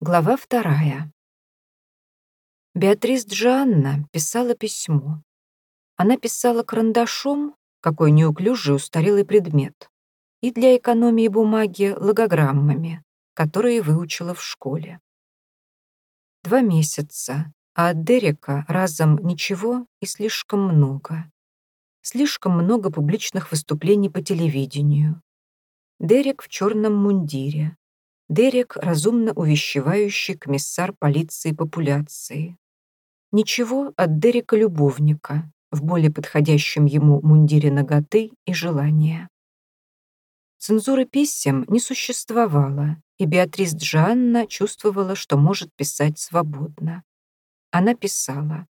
Глава вторая. Беатрис Джанна писала письмо. Она писала карандашом, какой неуклюжий устарелый предмет, и для экономии бумаги логограммами, которые выучила в школе. Два месяца, а от Дерека разом ничего и слишком много. Слишком много публичных выступлений по телевидению. Дерек в черном мундире, Дерек, разумно увещевающий комиссар полиции популяции. Ничего от Дерека-любовника в более подходящем ему мундире ноготы и желания. Цензуры писем не существовало, и Беатрис Джанна чувствовала, что может писать свободно. Она писала.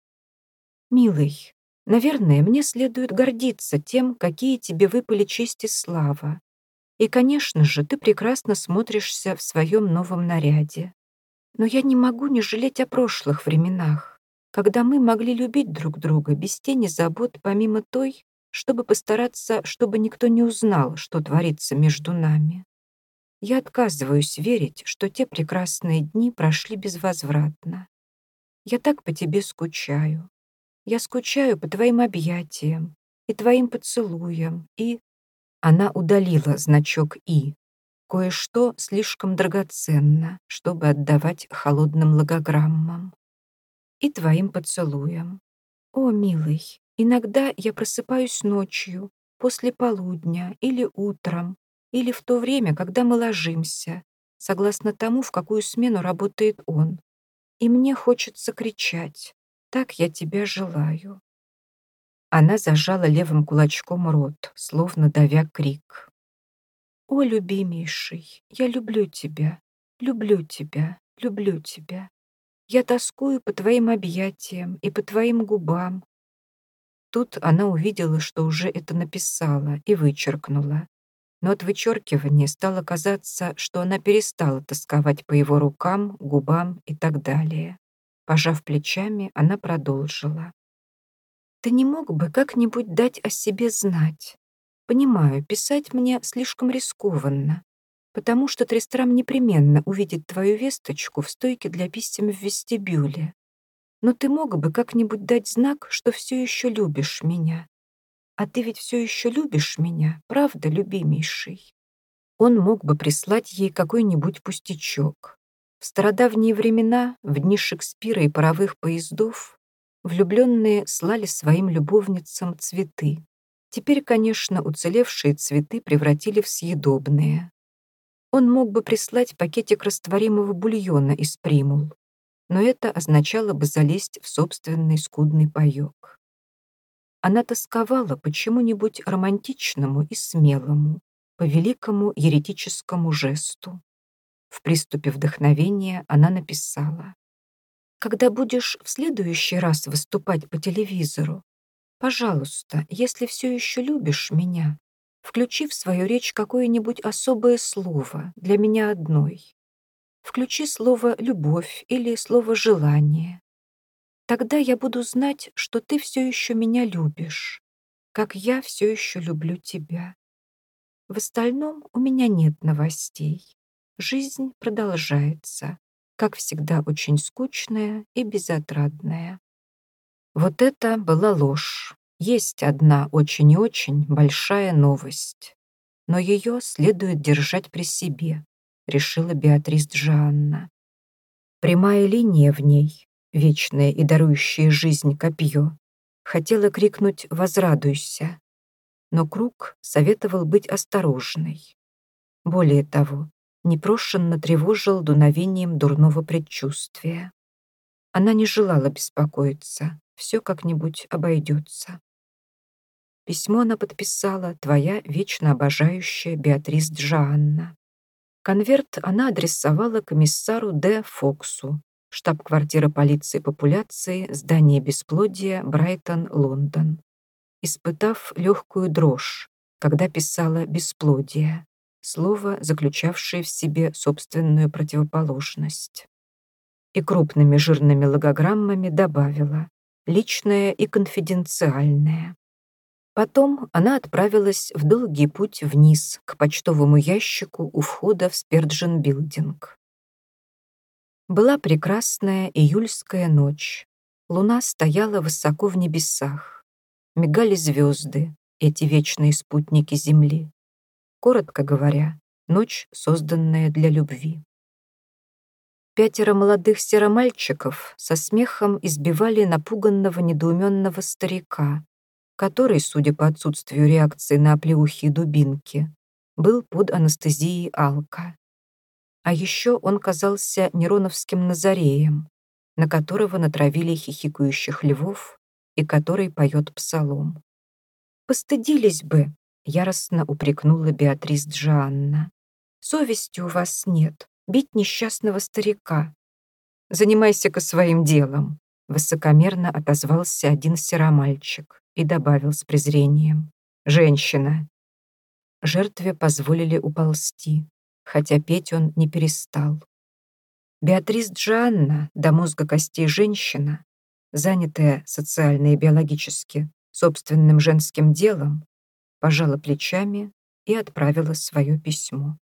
«Милый, наверное, мне следует гордиться тем, какие тебе выпали честь и слава, и, конечно же, ты прекрасно смотришься в своем новом наряде. Но я не могу не жалеть о прошлых временах, когда мы могли любить друг друга без тени забот, помимо той, чтобы постараться, чтобы никто не узнал, что творится между нами. Я отказываюсь верить, что те прекрасные дни прошли безвозвратно. Я так по тебе скучаю. Я скучаю по твоим объятиям и твоим поцелуям, и она удалила значок «И». Кое-что слишком драгоценно, чтобы отдавать холодным логограммам. И твоим поцелуям. О, милый, иногда я просыпаюсь ночью, после полудня или утром, или в то время, когда мы ложимся, согласно тому, в какую смену работает он. И мне хочется кричать «Так я тебя желаю». Она зажала левым кулачком рот, словно давя крик. «О, любимейший, я люблю тебя, люблю тебя, люблю тебя. Я тоскую по твоим объятиям и по твоим губам». Тут она увидела, что уже это написала и вычеркнула. Но от вычеркивания стало казаться, что она перестала тосковать по его рукам, губам и так далее. Пожав плечами, она продолжила. Ты не мог бы как-нибудь дать о себе знать? Понимаю, писать мне слишком рискованно, потому что Трестрам непременно увидит твою весточку в стойке для писем в вестибюле. Но ты мог бы как-нибудь дать знак, что все еще любишь меня. А ты ведь все еще любишь меня, правда, любимейший? Он мог бы прислать ей какой-нибудь пустячок. В стародавние времена, в дни Шекспира и паровых поездов, Влюбленные слали своим любовницам цветы. Теперь, конечно, уцелевшие цветы превратили в съедобные. Он мог бы прислать пакетик растворимого бульона из примул, но это означало бы залезть в собственный скудный паёк. Она тосковала почему-нибудь романтичному и смелому, по великому еретическому жесту. В приступе вдохновения она написала когда будешь в следующий раз выступать по телевизору, пожалуйста, если все еще любишь меня, включи в свою речь какое-нибудь особое слово для меня одной. Включи слово «любовь» или слово «желание». Тогда я буду знать, что ты все еще меня любишь, как я все еще люблю тебя. В остальном у меня нет новостей. Жизнь продолжается как всегда, очень скучная и безотрадная. Вот это была ложь. Есть одна очень и очень большая новость. Но ее следует держать при себе, решила Беатрис Джанна. Прямая линия в ней, вечная и дарующая жизнь копье, хотела крикнуть «возрадуйся», но круг советовал быть осторожной. Более того, непрошенно тревожил дуновением дурного предчувствия. Она не желала беспокоиться, все как-нибудь обойдется. Письмо она подписала «Твоя вечно обожающая Беатрис Джоанна». Конверт она адресовала комиссару Д. Фоксу, штаб-квартира полиции популяции, здание бесплодия, Брайтон, Лондон. Испытав легкую дрожь, когда писала «бесплодие», слово, заключавшее в себе собственную противоположность. И крупными жирными логограммами добавила «личное и конфиденциальное». Потом она отправилась в долгий путь вниз к почтовому ящику у входа в Сперджин-билдинг. Была прекрасная июльская ночь. Луна стояла высоко в небесах. Мигали звезды, эти вечные спутники Земли. Коротко говоря, ночь, созданная для любви. Пятеро молодых серомальчиков со смехом избивали напуганного недоуменного старика, который, судя по отсутствию реакции на оплеухи и дубинки, был под анестезией алка. А еще он казался нероновским Назареем, на которого натравили хихикающих львов и который поет псалом. «Постыдились бы», — яростно упрекнула Беатрис Джанна. «Совести у вас нет, бить несчастного старика». «Занимайся-ка своим делом», — высокомерно отозвался один серомальчик и добавил с презрением. «Женщина». Жертве позволили уползти хотя петь он не перестал. Беатрис Джанна, до мозга костей женщина, занятая социально и биологически собственным женским делом, пожала плечами и отправила свое письмо.